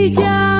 Brillar